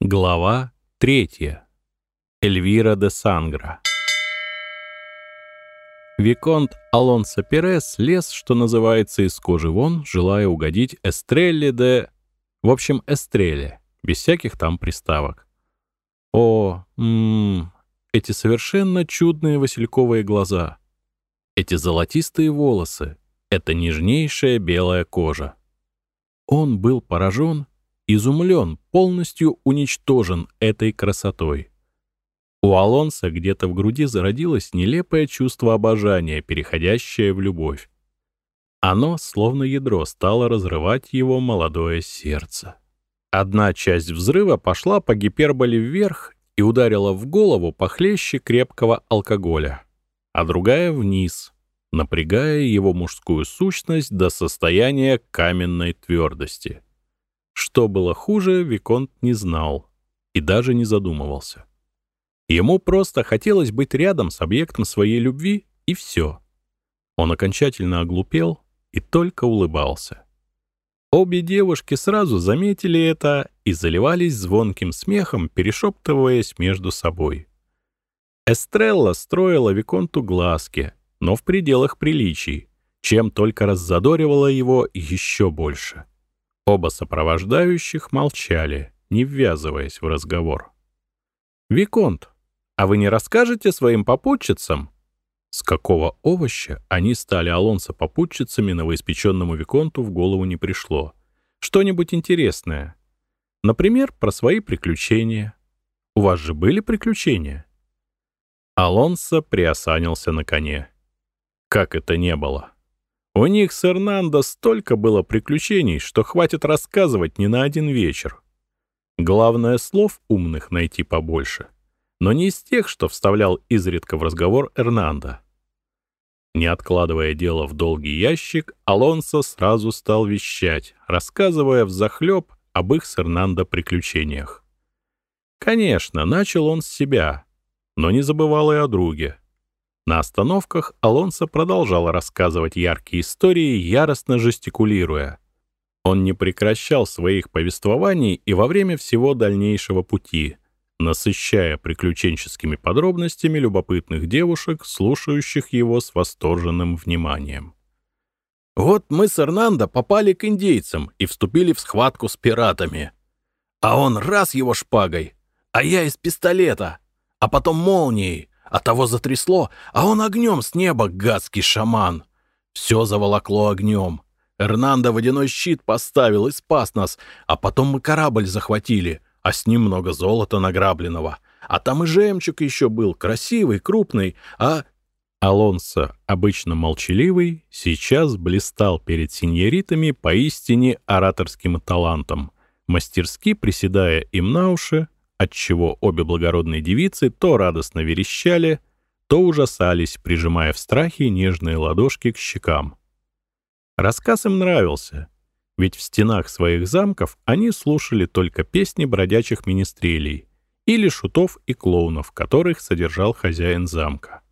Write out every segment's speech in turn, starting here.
Глава третья. Эльвира де Сангра. Виконт Алонсо Перес лез, что называется, из кожи вон, желая угодить Эстрелле де... В общем, Эстрелле, без всяких там приставок. О, ммм, эти совершенно чудные васильковые глаза. Эти золотистые волосы. Это нежнейшая белая кожа. Он был поражен изумлен, полностью уничтожен этой красотой. У Алонса где-то в груди зародилось нелепое чувство обожания, переходящее в любовь. Оно, словно ядро, стало разрывать его молодое сердце. Одна часть взрыва пошла по гиперболе вверх и ударила в голову похлеще крепкого алкоголя, а другая — вниз, напрягая его мужскую сущность до состояния каменной твердости — что было хуже, Виконт не знал и даже не задумывался. Ему просто хотелось быть рядом с объектом своей любви, и все. Он окончательно оглупел и только улыбался. Обе девушки сразу заметили это и заливались звонким смехом, перешептываясь между собой. Эстрелла строила Виконту глазки, но в пределах приличий, чем только раззадоривала его еще больше. Оба сопровождающих молчали, не ввязываясь в разговор. «Виконт, а вы не расскажете своим попутчицам?» С какого овоща они стали Алонсо попутчицами новоиспеченному Виконту в голову не пришло. Что-нибудь интересное. Например, про свои приключения. У вас же были приключения? Алонсо приосанился на коне. Как это не было? У них с Эрнандо столько было приключений, что хватит рассказывать не на один вечер. Главное, слов умных найти побольше, но не из тех, что вставлял изредка в разговор Эрнандо. Не откладывая дело в долгий ящик, Алонсо сразу стал вещать, рассказывая взахлеб об их с Эрнандо приключениях. Конечно, начал он с себя, но не забывал и о друге. На остановках Алонсо продолжал рассказывать яркие истории, яростно жестикулируя. Он не прекращал своих повествований и во время всего дальнейшего пути, насыщая приключенческими подробностями любопытных девушек, слушающих его с восторженным вниманием. «Вот мы с Эрнандо попали к индейцам и вступили в схватку с пиратами. А он раз его шпагой, а я из пистолета, а потом молнией, а того затрясло, а он огнем с неба, гадский шаман. Все заволокло огнем. Эрнандо водяной щит поставил и спас нас, а потом мы корабль захватили, а с ним много золота награбленного. А там и жемчуг еще был, красивый, крупный, а... Алонсо, обычно молчаливый, сейчас блистал перед синьоритами поистине ораторским талантом, мастерски приседая им на уши, отчего обе благородные девицы то радостно верещали, то ужасались, прижимая в страхе нежные ладошки к щекам. Рассказ им нравился, ведь в стенах своих замков они слушали только песни бродячих министрелей или шутов и клоунов, которых содержал хозяин замка.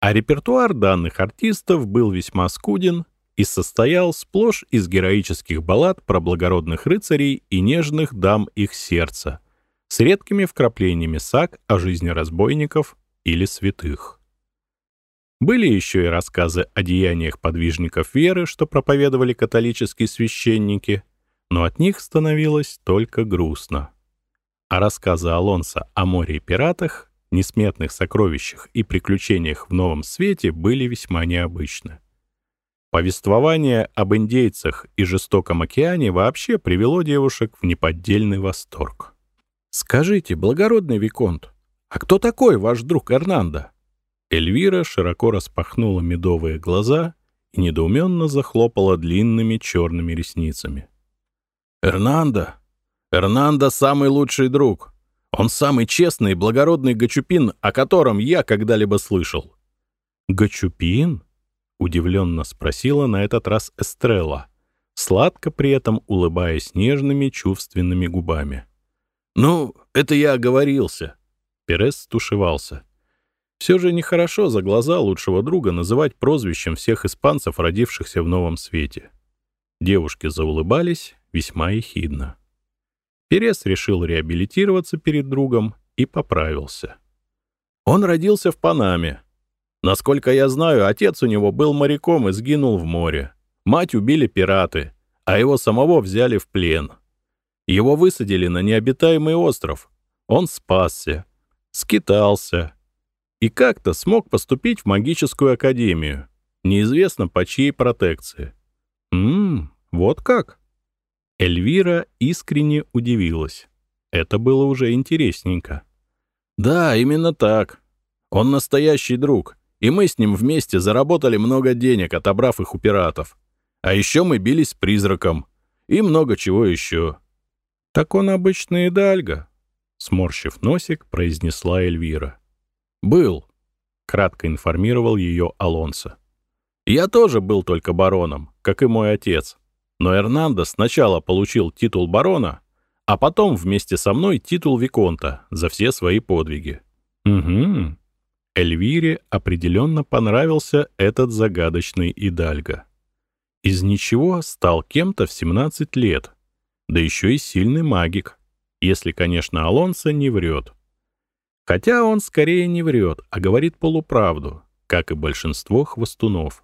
А репертуар данных артистов был весьма скуден и состоял сплошь из героических баллад про благородных рыцарей и нежных дам их сердца, с редкими вкраплениями саг о жизни разбойников или святых. Были еще и рассказы о деяниях подвижников веры, что проповедовали католические священники, но от них становилось только грустно. А рассказы Алонса о море и пиратах, несметных сокровищах и приключениях в новом свете были весьма необычны. Повествование об индейцах и жестоком океане вообще привело девушек в неподдельный восторг. «Скажите, благородный Виконт, а кто такой ваш друг Эрнандо?» Эльвира широко распахнула медовые глаза и недоуменно захлопала длинными черными ресницами. «Эрнандо? Эрнандо — самый лучший друг. Он самый честный и благородный Гачупин, о котором я когда-либо слышал». «Гачупин?» — удивленно спросила на этот раз Эстрелла, сладко при этом улыбаясь нежными чувственными губами. «Ну, это я оговорился». Перес стушевался. Все же нехорошо за глаза лучшего друга называть прозвищем всех испанцев, родившихся в новом свете. Девушки заулыбались весьма ехидно. Перес решил реабилитироваться перед другом и поправился. Он родился в Панаме. Насколько я знаю, отец у него был моряком и сгинул в море. Мать убили пираты, а его самого взяли в плен. Его высадили на необитаемый остров. Он спасся, скитался и как-то смог поступить в магическую академию. Неизвестно по чьей протекции. Ммм, вот как. Эльвира искренне удивилась. Это было уже интересненько. «Да, именно так. Он настоящий друг, и мы с ним вместе заработали много денег, отобрав их у пиратов. А еще мы бились с призраком. И много чего еще». «Так он обычный Идальго», — сморщив носик, произнесла Эльвира. «Был», — кратко информировал ее Алонсо. «Я тоже был только бароном, как и мой отец. Но Эрнандо сначала получил титул барона, а потом вместе со мной титул Виконта за все свои подвиги. Угу. Эльвире определенно понравился этот загадочный Идальго. Из ничего стал кем-то в 17 лет, да еще и сильный магик, если, конечно, Алонсо не врет. Хотя он скорее не врет, а говорит полуправду, как и большинство хвостунов.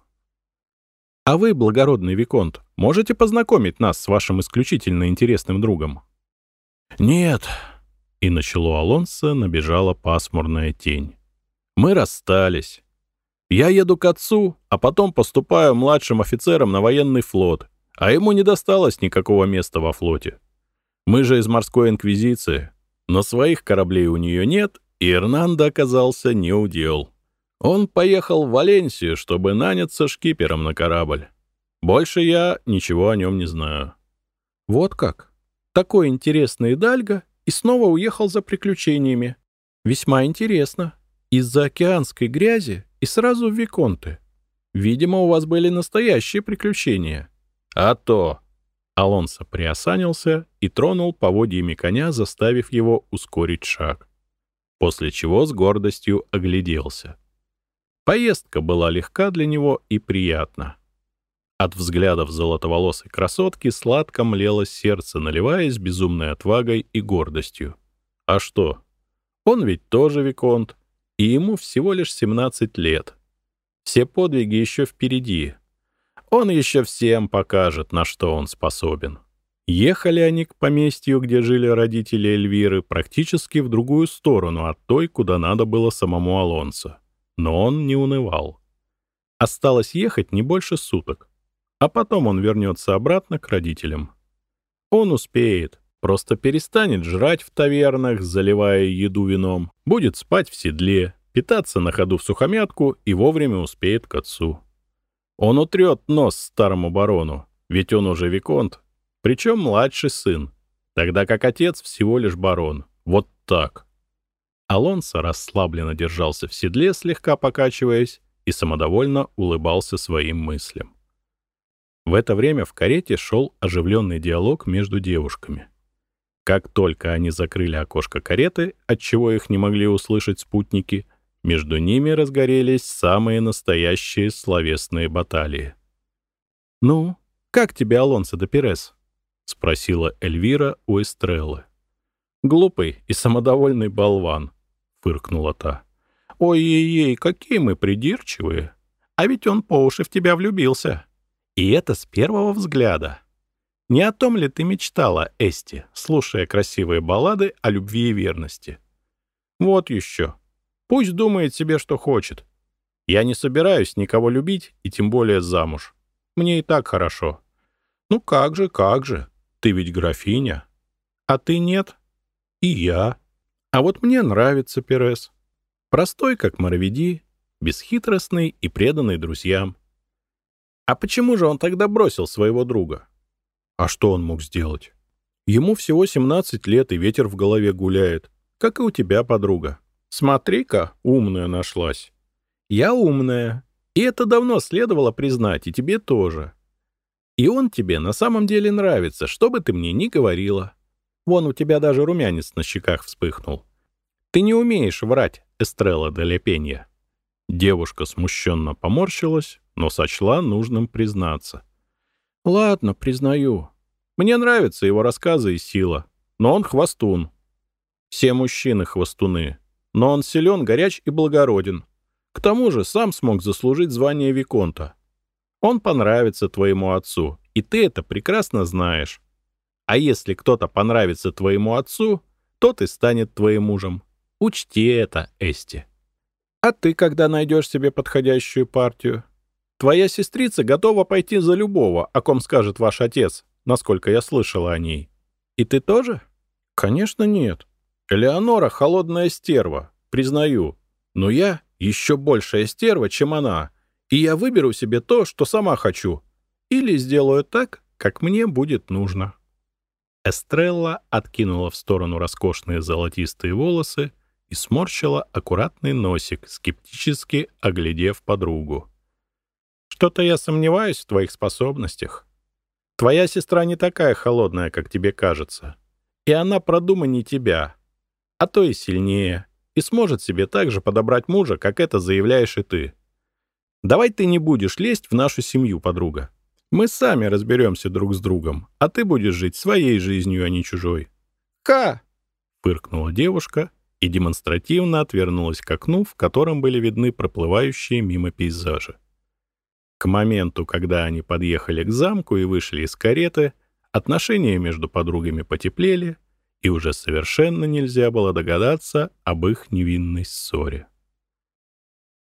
А вы, благородный Виконт, можете познакомить нас с вашим исключительно интересным другом? Нет. И на чело Алонса набежала пасмурная тень. Мы расстались. Я еду к отцу, а потом поступаю младшим офицером на военный флот, а ему не досталось никакого места во флоте. Мы же из морской инквизиции, но своих кораблей у нее нет, и Эрнандо оказался неудел. Он поехал в Валенсию, чтобы наняться шкипером на корабль. Больше я ничего о нем не знаю. Вот как? Такой интересный Дальго и снова уехал за приключениями. Весьма интересно. Из-за океанской грязи и сразу в Виконты. Видимо, у вас были настоящие приключения. А то... Алонсо приосанился и тронул поводьями коня, заставив его ускорить шаг. После чего с гордостью огляделся. Поездка была легка для него и приятна. От взглядов золотоволосой красотки сладко млело сердце, наливаясь безумной отвагой и гордостью. А что? Он ведь тоже Виконт, и ему всего лишь 17 лет. Все подвиги еще впереди. Он еще всем покажет, на что он способен. Ехали они к поместью, где жили родители Эльвиры, практически в другую сторону от той, куда надо было самому Алонсо но он не унывал. Осталось ехать не больше суток, а потом он вернется обратно к родителям. Он успеет, просто перестанет жрать в тавернах, заливая еду вином, будет спать в седле, питаться на ходу в сухомятку и вовремя успеет к отцу. Он утрет нос старому барону, ведь он уже виконт, причем младший сын, тогда как отец всего лишь барон. Вот так. Алонсо расслабленно держался в седле, слегка покачиваясь, и самодовольно улыбался своим мыслям. В это время в карете шел оживленный диалог между девушками. Как только они закрыли окошко кареты, отчего их не могли услышать спутники, между ними разгорелись самые настоящие словесные баталии. «Ну, как тебе Алонсо де Перес?» — спросила Эльвира у Эстреллы. «Глупый и самодовольный болван», — фыркнула та. «Ой-ей-ей, какие мы придирчивые! А ведь он по уши в тебя влюбился. И это с первого взгляда. Не о том ли ты мечтала, Эсти, слушая красивые баллады о любви и верности? Вот еще. Пусть думает себе, что хочет. Я не собираюсь никого любить и тем более замуж. Мне и так хорошо. Ну как же, как же, ты ведь графиня. А ты нет? И я. А вот мне нравится Перес. Простой, как Моровиди, бесхитростный и преданный друзьям. А почему же он тогда бросил своего друга? А что он мог сделать? Ему всего 17 лет, и ветер в голове гуляет, как и у тебя, подруга. Смотри-ка, умная нашлась. Я умная, и это давно следовало признать, и тебе тоже. И он тебе на самом деле нравится, что бы ты мне ни говорила. Вон у тебя даже румянец на щеках вспыхнул. Ты не умеешь врать, Эстрелла де Лепенья. Девушка смущенно поморщилась, но сочла нужным признаться. «Ладно, признаю. Мне нравятся его рассказы и сила. но он хвостун. Все мужчины хвостуны, но он силен, горяч и благороден. К тому же сам смог заслужить звание Виконта. Он понравится твоему отцу, и ты это прекрасно знаешь. А если кто-то понравится твоему отцу, тот и станет твоим мужем. Учти это, Эсти. А ты когда найдешь себе подходящую партию? Твоя сестрица готова пойти за любого, о ком скажет ваш отец, насколько я слышала о ней. И ты тоже? Конечно, нет. Элеонора — холодная стерва, признаю. Но я еще большая стерва, чем она, и я выберу себе то, что сама хочу. Или сделаю так, как мне будет нужно. Эстрелла откинула в сторону роскошные золотистые волосы и сморщила аккуратный носик, скептически оглядев подругу. «Что-то я сомневаюсь в твоих способностях. Твоя сестра не такая холодная, как тебе кажется. И она продуманнее тебя, а то и сильнее, и сможет себе так же подобрать мужа, как это заявляешь и ты. Давай ты не будешь лезть в нашу семью, подруга. Мы сами разберемся друг с другом, а ты будешь жить своей жизнью, а не чужой. «Ка!» — фыркнула девушка и демонстративно отвернулась к окну, в котором были видны проплывающие мимо пейзажи. К моменту, когда они подъехали к замку и вышли из кареты, отношения между подругами потеплели, и уже совершенно нельзя было догадаться об их невинной ссоре.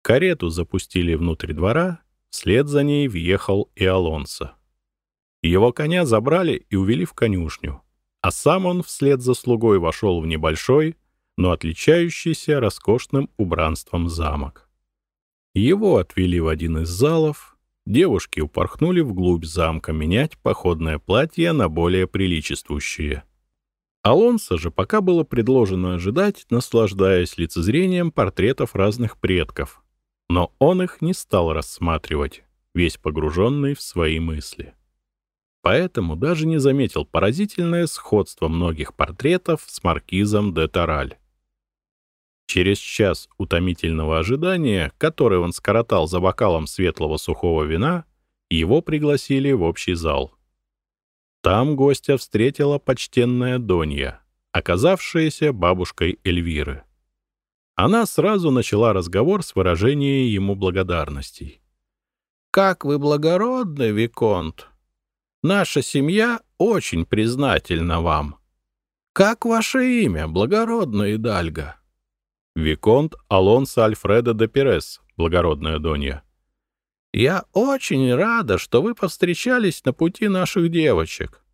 Карету запустили внутрь двора, Вслед за ней въехал и Алонсо. Его коня забрали и увели в конюшню, а сам он вслед за слугой вошел в небольшой, но отличающийся роскошным убранством замок. Его отвели в один из залов, девушки упорхнули вглубь замка менять походное платье на более приличествующее. Алонсо же пока было предложено ожидать, наслаждаясь лицезрением портретов разных предков, но он их не стал рассматривать, весь погруженный в свои мысли. Поэтому даже не заметил поразительное сходство многих портретов с маркизом де Тараль. Через час утомительного ожидания, который он скоротал за бокалом светлого сухого вина, его пригласили в общий зал. Там гостя встретила почтенная Донья, оказавшаяся бабушкой Эльвиры. Она сразу начала разговор с выражением ему благодарностей. «Как вы благородны, Виконт! Наша семья очень признательна вам. Как ваше имя, благородная Идальга?» «Виконт Алонсо Альфредо де Перес, благородная Донья». «Я очень рада, что вы повстречались на пути наших девочек.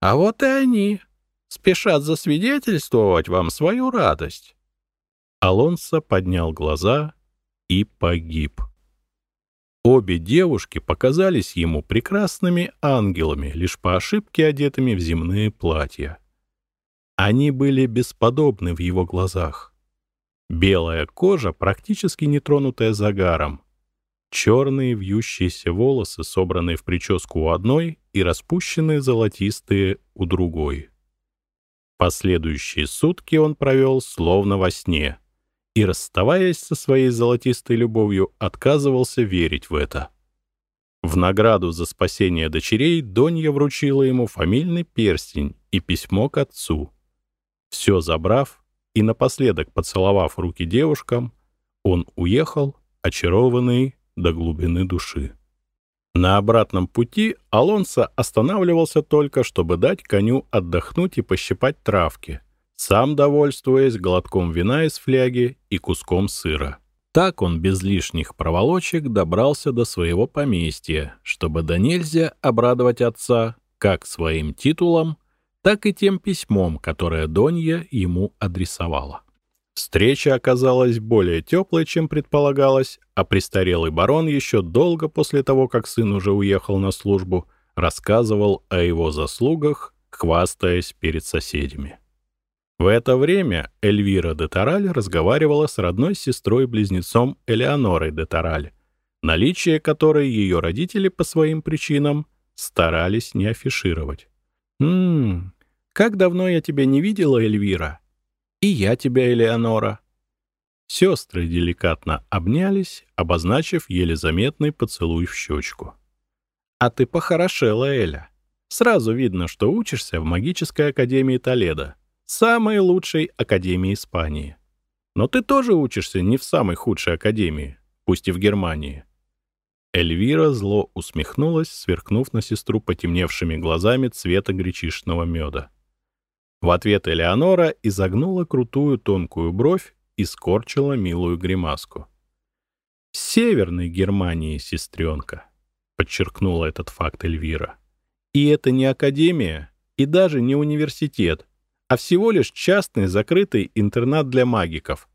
А вот и они спешат засвидетельствовать вам свою радость». Алонсо поднял глаза и погиб. Обе девушки показались ему прекрасными ангелами, лишь по ошибке одетыми в земные платья. Они были бесподобны в его глазах. Белая кожа, практически не тронутая загаром. Черные вьющиеся волосы, собранные в прическу у одной и распущенные золотистые у другой. Последующие сутки он провел словно во сне — и, расставаясь со своей золотистой любовью, отказывался верить в это. В награду за спасение дочерей Донья вручила ему фамильный перстень и письмо к отцу. Все забрав и напоследок поцеловав руки девушкам, он уехал, очарованный до глубины души. На обратном пути Алонсо останавливался только, чтобы дать коню отдохнуть и пощипать травки — сам довольствуясь глотком вина из фляги и куском сыра. Так он без лишних проволочек добрался до своего поместья, чтобы до нельзя обрадовать отца как своим титулом, так и тем письмом, которое Донья ему адресовала. Встреча оказалась более теплой, чем предполагалось, а престарелый барон еще долго после того, как сын уже уехал на службу, рассказывал о его заслугах, хвастаясь перед соседями. В это время Эльвира де Тараль разговаривала с родной сестрой-близнецом Элеонорой де Тараль, наличие которой ее родители по своим причинам старались не афишировать. «Ммм, как давно я тебя не видела, Эльвира? И я тебя, Элеонора». Сестры деликатно обнялись, обозначив еле заметный поцелуй в щечку. «А ты похорошела, Эля. Сразу видно, что учишься в магической академии Толедо. самой лучшей академии Испании. Но ты тоже учишься не в самой худшей академии, пусть и в Германии. Эльвира зло усмехнулась, сверкнув на сестру потемневшими глазами цвета гречишного меда. В ответ Элеонора изогнула крутую тонкую бровь и скорчила милую гримаску. «Северной Германии, сестренка», — подчеркнула этот факт Эльвира. «И это не академия и даже не университет, а всего лишь частный закрытый интернат для магиков.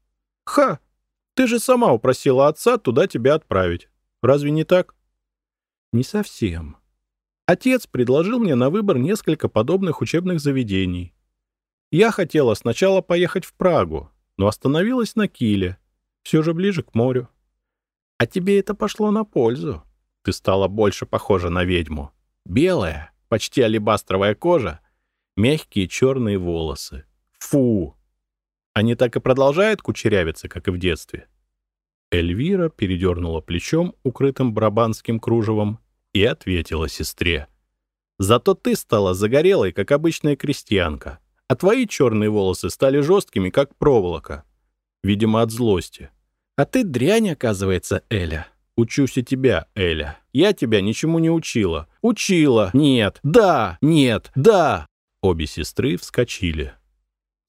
Ха! Ты же сама упросила отца туда тебя отправить. Разве не так? Не совсем. Отец предложил мне на выбор несколько подобных учебных заведений. Я хотела сначала поехать в Прагу, но остановилась на Киле, все же ближе к морю. А тебе это пошло на пользу. Ты стала больше похожа на ведьму. Белая, почти алебастровая кожа мягкие черные волосы. Фу! Они так и продолжают кучерявиться, как и в детстве. Эльвира передернула плечом, укрытым брабанским кружевом, и ответила сестре. «Зато ты стала загорелой, как обычная крестьянка, а твои черные волосы стали жесткими, как проволока. Видимо, от злости. А ты дрянь, оказывается, Эля. Учусь у тебя, Эля. Я тебя ничему не учила. Учила. Нет. Да. Нет. Да. Обе сестры вскочили.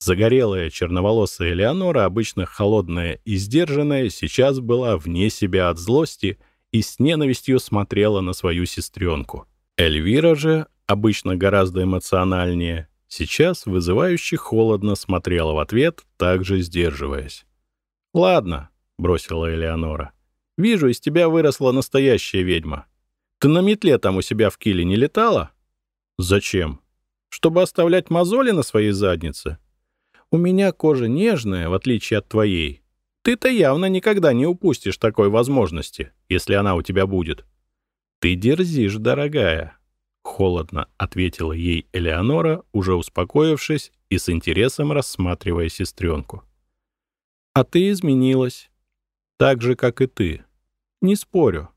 Загорелая черноволосая Элеонора, обычно холодная и сдержанная, сейчас была вне себя от злости и с ненавистью смотрела на свою сестренку. Эльвира же, обычно гораздо эмоциональнее, сейчас вызывающе холодно смотрела в ответ, также сдерживаясь. «Ладно», — бросила Элеонора, — «вижу, из тебя выросла настоящая ведьма. Ты на метле там у себя в киле не летала?» «Зачем?» чтобы оставлять мозоли на своей заднице. У меня кожа нежная, в отличие от твоей. Ты-то явно никогда не упустишь такой возможности, если она у тебя будет. Ты дерзишь, дорогая. Холодно ответила ей Элеонора, уже успокоившись и с интересом рассматривая сестренку. А ты изменилась. Так же, как и ты. Не спорю.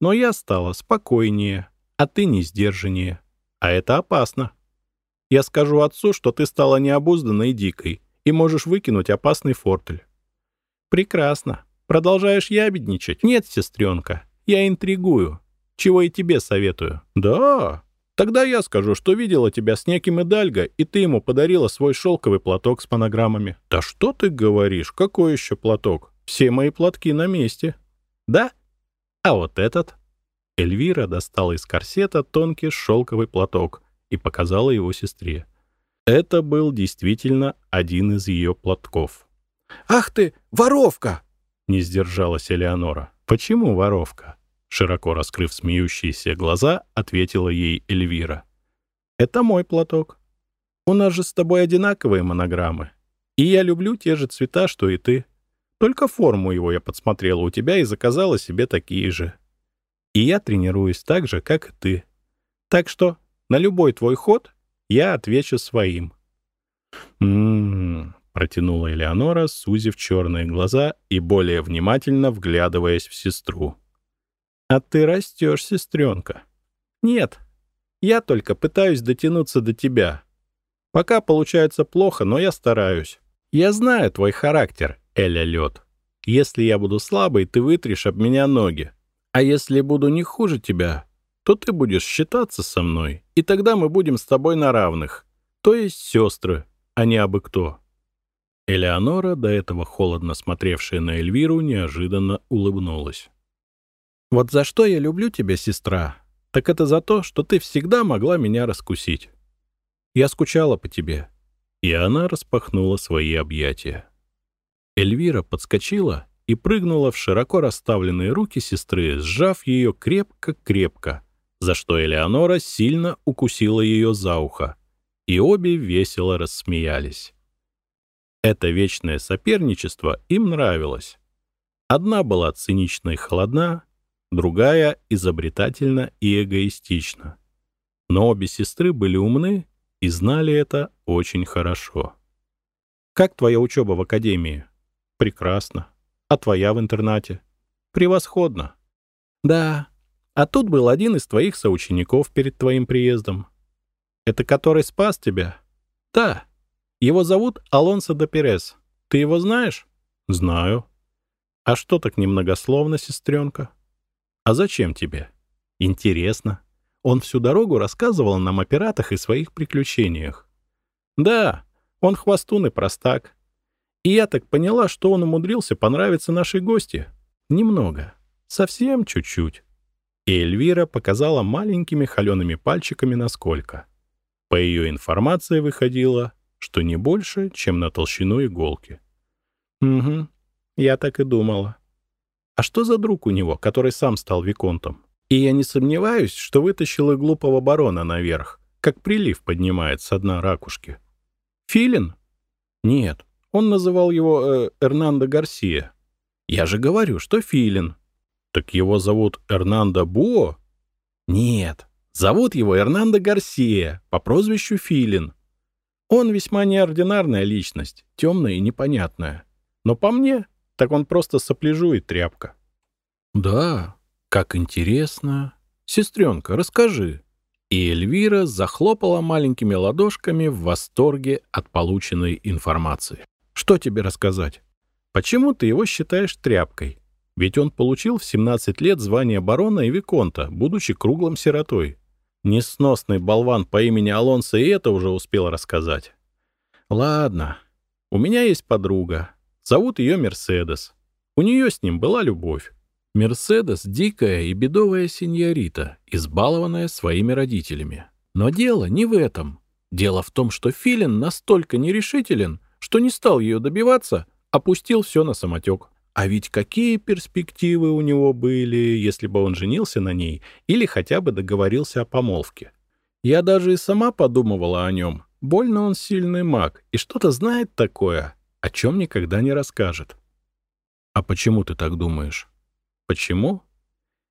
Но я стала спокойнее, а ты не сдержаннее. А это опасно. Я скажу отцу, что ты стала необузданной и дикой, и можешь выкинуть опасный фортель. Прекрасно. Продолжаешь ябедничать? Нет, сестренка, я интригую. Чего и тебе советую. Да? Тогда я скажу, что видела тебя с неким Идальго, и ты ему подарила свой шелковый платок с монограммами. Да что ты говоришь? Какой еще платок? Все мои платки на месте. Да? А вот этот? Эльвира достала из корсета тонкий шелковый платок, и показала его сестре. Это был действительно один из ее платков. «Ах ты, воровка!» — не сдержалась Элеонора. «Почему воровка?» Широко раскрыв смеющиеся глаза, ответила ей Эльвира. «Это мой платок. У нас же с тобой одинаковые монограммы. И я люблю те же цвета, что и ты. Только форму его я подсмотрела у тебя и заказала себе такие же. И я тренируюсь так же, как и ты. Так что на любой твой ход я отвечу своим. «М-м-м», протянула Элеонора, сузив черные глаза и более внимательно вглядываясь в сестру. «А ты растешь, сестренка». «Нет, я только пытаюсь дотянуться до тебя. Пока получается плохо, но я стараюсь. Я знаю твой характер, Эля Лед. Если я буду слабой, ты вытрешь об меня ноги. А если буду не хуже тебя, то ты будешь считаться со мной, и тогда мы будем с тобой на равных, то есть сестры, а не абы кто». Элеонора, до этого холодно смотревшая на Эльвиру, неожиданно улыбнулась. «Вот за что я люблю тебя, сестра, так это за то, что ты всегда могла меня раскусить. Я скучала по тебе». И она распахнула свои объятия. Эльвира подскочила и прыгнула в широко расставленные руки сестры, сжав ее крепко-крепко, за что Элеонора сильно укусила ее за ухо, и обе весело рассмеялись. Это вечное соперничество им нравилось. Одна была цинична и холодна, другая — изобретательна и эгоистична. Но обе сестры были умны и знали это очень хорошо. «Как твоя учеба в академии?» «Прекрасно. А твоя в интернате?» «Превосходно». «Да, а тут был один из твоих соучеников перед твоим приездом. Это который спас тебя? Да. Его зовут Алонсо де Перес. Ты его знаешь? Знаю. А что так немногословно, сестренка? А зачем тебе? Интересно. Он всю дорогу рассказывал нам о пиратах и своих приключениях. Да, он хвостун и простак. И я так поняла, что он умудрился понравиться нашей гости. Немного. Совсем чуть-чуть. И Эльвира показала маленькими холеными пальчиками насколько. По ее информации выходило, что не больше, чем на толщину иголки. Угу, я так и думала. А что за друг у него, который сам стал Виконтом? И я не сомневаюсь, что вытащил и глупого барона наверх, как прилив поднимает с дна ракушки. Филин? Нет, он называл его э, Эрнандо Гарсия. Я же говорю, что Филин. Так его зовут Эрнандо Буо? Нет, зовут его Эрнандо Гарсия по прозвищу Филин. Он весьма неординарная личность, темная и непонятная. Но по мне, так он просто сопляжу и тряпка. Да, как интересно. Сестренка, расскажи. И Эльвира захлопала маленькими ладошками в восторге от полученной информации. Что тебе рассказать? Почему ты его считаешь тряпкой? Ведь он получил в 17 лет звание барона и виконта, будучи круглым сиротой. Несносный болван по имени Алонсо и это уже успел рассказать. Ладно, у меня есть подруга. Зовут ее Мерседес. У нее с ним была любовь. Мерседес — дикая и бедовая сеньорита, избалованная своими родителями. Но дело не в этом. Дело в том, что Филин настолько нерешителен, что не стал ее добиваться, опустил все на самотек. А ведь какие перспективы у него были, если бы он женился на ней или хотя бы договорился о помолвке? Я даже и сама подумывала о нем. Больно он сильный маг и что-то знает такое, о чем никогда не расскажет. А почему ты так думаешь? Почему?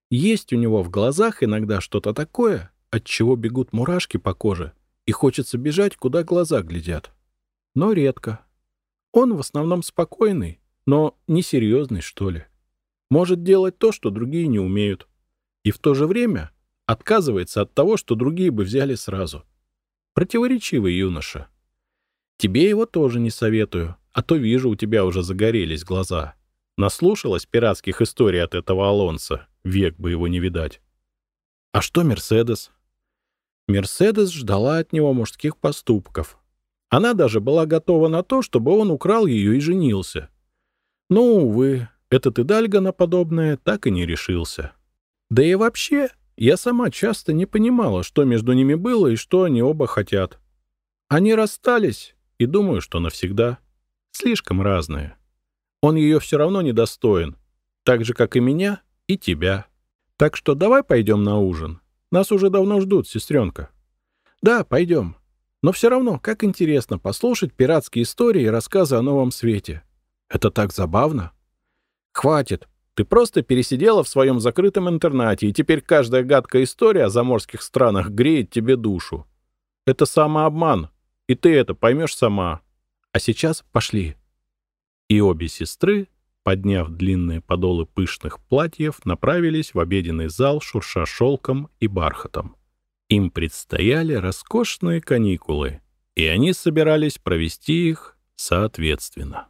Есть у него в глазах иногда что-то такое, от чего бегут мурашки по коже, и хочется бежать, куда глаза глядят. Но редко. Он в основном спокойный, но несерьезный, что ли. Может делать то, что другие не умеют. И в то же время отказывается от того, что другие бы взяли сразу. Противоречивый юноша. Тебе его тоже не советую, а то вижу, у тебя уже загорелись глаза. Наслушалась пиратских историй от этого Алонса, век бы его не видать. А что Мерседес? Мерседес ждала от него мужских поступков. Она даже была готова на то, чтобы он украл ее и женился. Но, увы, этот Идальго на подобное так и не решился. Да и вообще, я сама часто не понимала, что между ними было и что они оба хотят. Они расстались, и думаю, что навсегда. Слишком разные. Он ее все равно недостоин, так же, как и меня и тебя. Так что давай пойдем на ужин. Нас уже давно ждут, сестренка. Да, пойдем. Но все равно, как интересно послушать пиратские истории и рассказы о новом свете. Это так забавно. Хватит. Ты просто пересидела в своем закрытом интернате, и теперь каждая гадкая история о заморских странах греет тебе душу. Это самообман, и ты это поймешь сама. А сейчас пошли. И обе сестры, подняв длинные подолы пышных платьев, направились в обеденный зал, шурша шелком и бархатом. Им предстояли роскошные каникулы, и они собирались провести их соответственно.